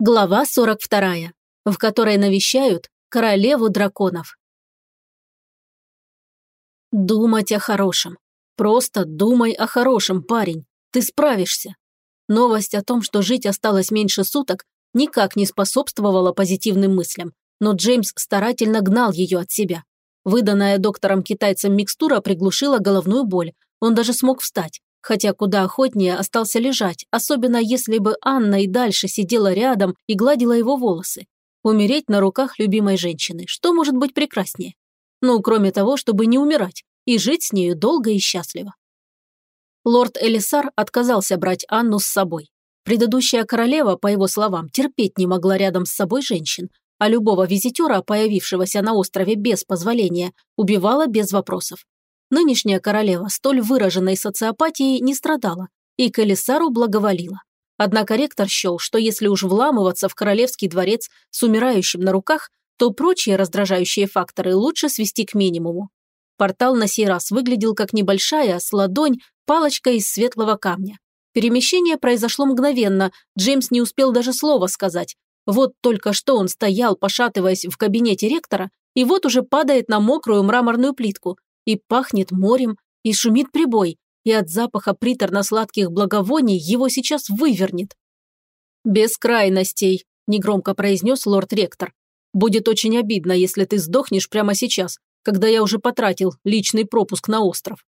Глава 42, в которой навещают королеву драконов. Думать о хорошем. Просто думай о хорошем, парень. Ты справишься. Новость о том, что жить осталось меньше суток, никак не способствовала позитивным мыслям, но Джеймс старательно гнал ее от себя. Выданная доктором-китайцем микстура приглушила головную боль, он даже смог встать хотя куда охотнее остался лежать, особенно если бы Анна и дальше сидела рядом и гладила его волосы. Умереть на руках любимой женщины, что может быть прекраснее? Ну, кроме того, чтобы не умирать и жить с нею долго и счастливо. Лорд Элисар отказался брать Анну с собой. Предыдущая королева, по его словам, терпеть не могла рядом с собой женщин, а любого визитера, появившегося на острове без позволения, убивала без вопросов. Нынешняя королева столь выраженной социопатией не страдала и к Элисару благоволила. Однако ректор счел, что если уж вламываться в королевский дворец с умирающим на руках, то прочие раздражающие факторы лучше свести к минимуму. Портал на сей раз выглядел как небольшая, с ладонь, палочка из светлого камня. Перемещение произошло мгновенно, Джеймс не успел даже слова сказать. Вот только что он стоял, пошатываясь в кабинете ректора, и вот уже падает на мокрую мраморную плитку, и пахнет морем, и шумит прибой, и от запаха приторно-сладких благовоний его сейчас вывернет. «Без крайностей», – негромко произнес лорд-ректор. «Будет очень обидно, если ты сдохнешь прямо сейчас, когда я уже потратил личный пропуск на остров».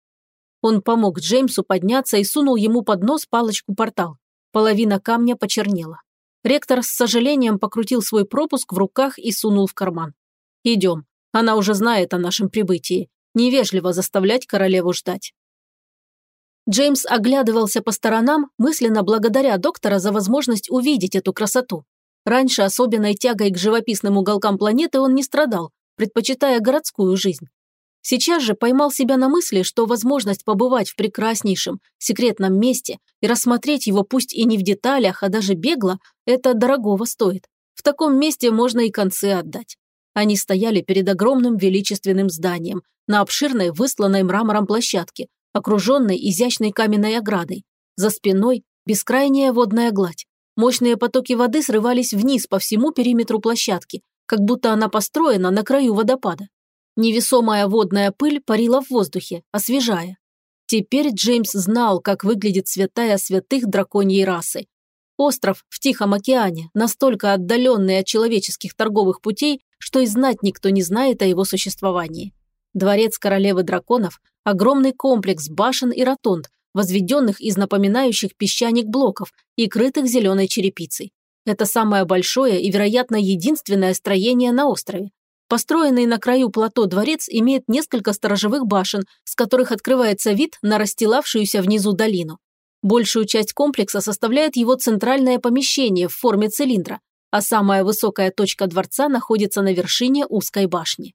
Он помог Джеймсу подняться и сунул ему под нос палочку-портал. Половина камня почернела. Ректор с сожалением покрутил свой пропуск в руках и сунул в карман. «Идем. Она уже знает о нашем прибытии. Невежливо заставлять королеву ждать. Джеймс оглядывался по сторонам, мысленно благодаря доктора за возможность увидеть эту красоту. Раньше особенной тягой к живописным уголкам планеты он не страдал, предпочитая городскую жизнь. Сейчас же поймал себя на мысли, что возможность побывать в прекраснейшем, секретном месте и рассмотреть его пусть и не в деталях, а даже бегло, это дорогого стоит. В таком месте можно и концы отдать. Они стояли перед огромным величественным зданием, на обширной высланной мрамором площадке, окруженной изящной каменной оградой. За спиной бескрайняя водная гладь. Мощные потоки воды срывались вниз по всему периметру площадки, как будто она построена на краю водопада. Невесомая водная пыль парила в воздухе, освежая. Теперь Джеймс знал, как выглядит святая святых драконьей расы. Остров в Тихом океане, настолько отдаленный от человеческих торговых путей, что и знать никто не знает о его существовании. Дворец королевы драконов – огромный комплекс башен и ротонд, возведенных из напоминающих песчаник блоков и крытых зеленой черепицей. Это самое большое и, вероятно, единственное строение на острове. Построенный на краю плато дворец имеет несколько сторожевых башен, с которых открывается вид на расстилавшуюся внизу долину. Большую часть комплекса составляет его центральное помещение в форме цилиндра, а самая высокая точка дворца находится на вершине узкой башни.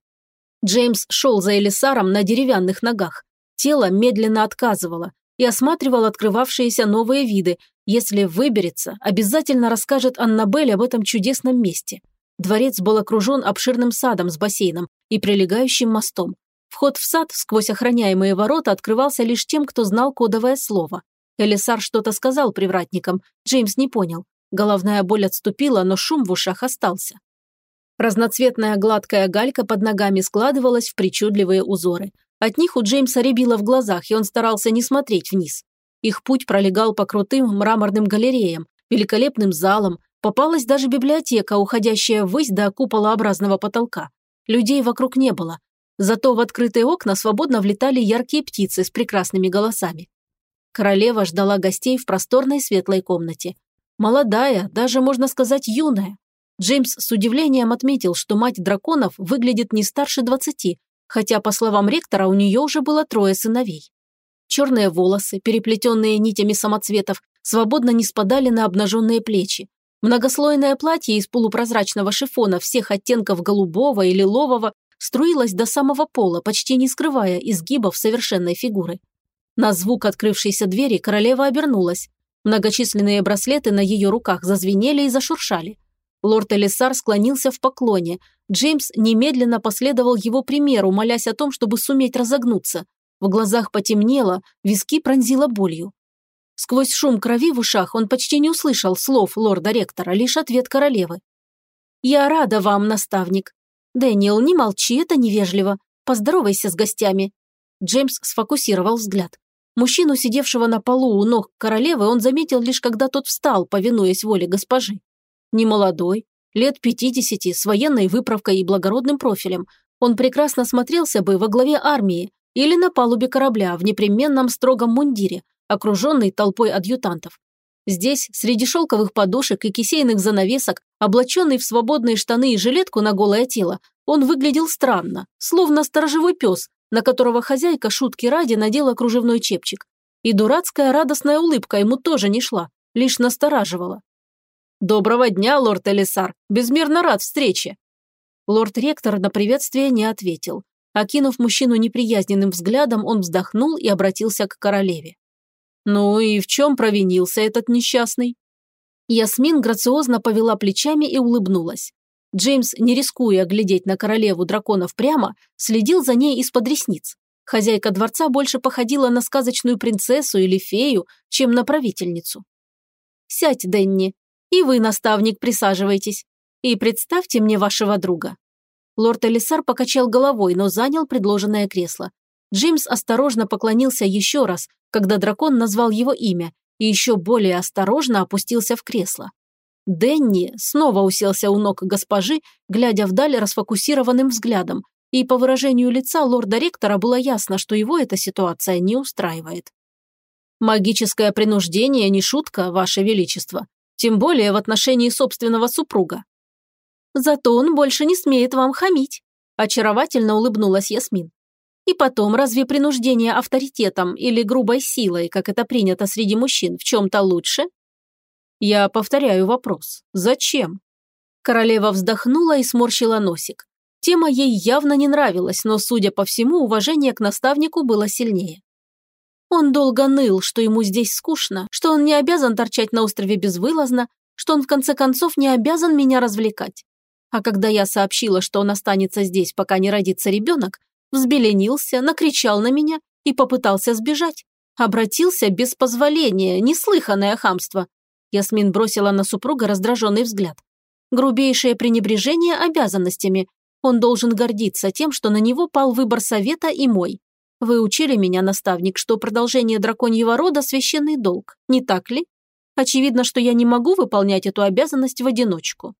Джеймс шел за Элисаром на деревянных ногах. Тело медленно отказывало и осматривал открывавшиеся новые виды. Если выберется, обязательно расскажет Аннабель об этом чудесном месте. Дворец был окружен обширным садом с бассейном и прилегающим мостом. Вход в сад сквозь охраняемые ворота открывался лишь тем, кто знал кодовое слово. Элисар что-то сказал привратникам, Джеймс не понял. Головная боль отступила, но шум в ушах остался. Разноцветная гладкая галька под ногами складывалась в причудливые узоры. От них у Джеймса рябило в глазах, и он старался не смотреть вниз. Их путь пролегал по крутым мраморным галереям, великолепным залам, попалась даже библиотека, уходящая ввысь до куполообразного потолка. Людей вокруг не было. Зато в открытые окна свободно влетали яркие птицы с прекрасными голосами. Королева ждала гостей в просторной светлой комнате. Молодая, даже, можно сказать, юная. Джеймс с удивлением отметил, что мать драконов выглядит не старше двадцати, хотя, по словам ректора, у нее уже было трое сыновей. Черные волосы, переплетенные нитями самоцветов, свободно не спадали на обнаженные плечи. Многослойное платье из полупрозрачного шифона всех оттенков голубого и лилового струилось до самого пола, почти не скрывая изгибов совершенной фигуры. На звук открывшейся двери королева обернулась. Многочисленные браслеты на ее руках зазвенели и зашуршали. Лорд Элисар склонился в поклоне. Джеймс немедленно последовал его примеру, молясь о том, чтобы суметь разогнуться. В глазах потемнело, виски пронзило болью. Сквозь шум крови в ушах он почти не услышал слов лорда-ректора, лишь ответ королевы. «Я рада вам, наставник. Дэниел, не молчи, это невежливо. Поздоровайся с гостями». Джеймс сфокусировал взгляд. Мужчину, сидевшего на полу у ног королевы, он заметил лишь когда тот встал, повинуясь воле госпожи. Немолодой, лет пятидесяти, с военной выправкой и благородным профилем, он прекрасно смотрелся бы во главе армии или на палубе корабля в непременном строгом мундире, окруженный толпой адъютантов. Здесь, среди шелковых подушек и кисейных занавесок, облаченный в свободные штаны и жилетку на голое тело, он выглядел странно, словно сторожевой пес, на которого хозяйка шутки ради надела кружевной чепчик. И дурацкая радостная улыбка ему тоже не шла, лишь настораживала. «Доброго дня, лорд Элисар! Безмерно рад встрече!» Лорд-ректор на приветствие не ответил. Окинув мужчину неприязненным взглядом, он вздохнул и обратился к королеве. «Ну и в чем провинился этот несчастный?» Ясмин грациозно повела плечами и улыбнулась. Джеймс, не рискуя глядеть на королеву драконов прямо, следил за ней из-под ресниц. Хозяйка дворца больше походила на сказочную принцессу или фею, чем на правительницу. «Сядь, Денни. И вы, наставник, присаживайтесь. И представьте мне вашего друга». Лорд Элисар покачал головой, но занял предложенное кресло. Джеймс осторожно поклонился еще раз, когда дракон назвал его имя, и еще более осторожно опустился в кресло. Денни снова уселся у ног госпожи, глядя вдаль расфокусированным взглядом, и по выражению лица лорда-ректора было ясно, что его эта ситуация не устраивает. «Магическое принуждение не шутка, Ваше Величество, тем более в отношении собственного супруга». «Зато он больше не смеет вам хамить», – очаровательно улыбнулась Ясмин. И потом, разве принуждение авторитетом или грубой силой, как это принято среди мужчин, в чем-то лучше? Я повторяю вопрос. Зачем? Королева вздохнула и сморщила носик. Тема ей явно не нравилась, но, судя по всему, уважение к наставнику было сильнее. Он долго ныл, что ему здесь скучно, что он не обязан торчать на острове безвылазно, что он в конце концов не обязан меня развлекать. А когда я сообщила, что он останется здесь, пока не родится ребенок, взбеленился, накричал на меня и попытался сбежать. Обратился без позволения, неслыханное хамство. Ясмин бросила на супруга раздраженный взгляд. Грубейшее пренебрежение обязанностями. Он должен гордиться тем, что на него пал выбор совета и мой. Вы учили меня, наставник, что продолжение драконьего рода – священный долг, не так ли? Очевидно, что я не могу выполнять эту обязанность в одиночку.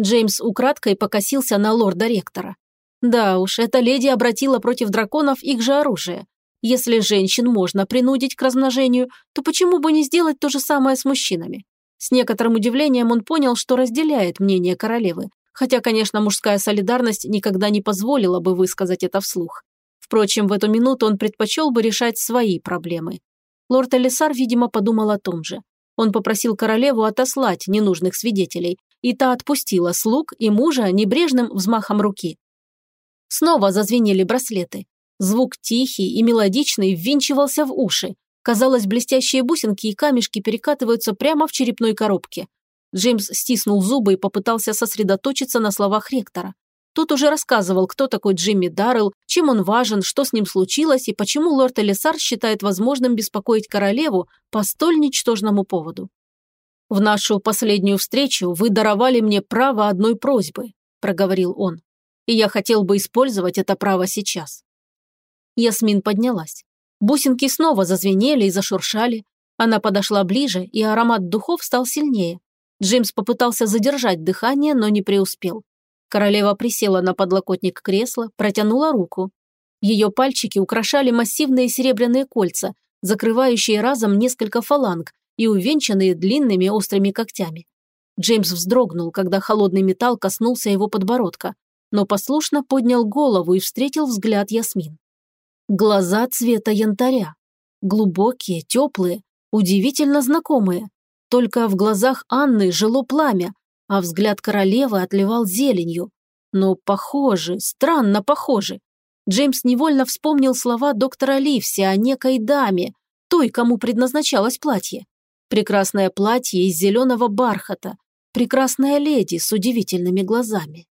Джеймс украдкой покосился на лорда-ректора. Да уж, эта леди обратила против драконов их же оружие. Если женщин можно принудить к размножению, то почему бы не сделать то же самое с мужчинами? С некоторым удивлением он понял, что разделяет мнение королевы, хотя, конечно, мужская солидарность никогда не позволила бы высказать это вслух. Впрочем, в эту минуту он предпочел бы решать свои проблемы. Лорд Элисар, видимо, подумал о том же. Он попросил королеву отослать ненужных свидетелей, и та отпустила слуг и мужа небрежным взмахом руки. Снова зазвенели браслеты. Звук тихий и мелодичный ввинчивался в уши. Казалось, блестящие бусинки и камешки перекатываются прямо в черепной коробке. Джеймс стиснул зубы и попытался сосредоточиться на словах ректора. Тот уже рассказывал, кто такой Джимми Даррелл, чем он важен, что с ним случилось и почему лорд Элисар считает возможным беспокоить королеву по столь ничтожному поводу. «В нашу последнюю встречу вы даровали мне право одной просьбы», – проговорил он и я хотел бы использовать это право сейчас. Ясмин поднялась. Бусинки снова зазвенели и зашуршали. Она подошла ближе, и аромат духов стал сильнее. Джеймс попытался задержать дыхание, но не преуспел. Королева присела на подлокотник кресла, протянула руку. Ее пальчики украшали массивные серебряные кольца, закрывающие разом несколько фаланг и увенчанные длинными острыми когтями. Джеймс вздрогнул, когда холодный металл коснулся его подбородка но послушно поднял голову и встретил взгляд Ясмин. Глаза цвета янтаря. Глубокие, теплые, удивительно знакомые. Только в глазах Анны жило пламя, а взгляд королевы отливал зеленью. Но похожи, странно похожи. Джеймс невольно вспомнил слова доктора Ливси о некой даме, той, кому предназначалось платье. Прекрасное платье из зеленого бархата, прекрасная леди с удивительными глазами.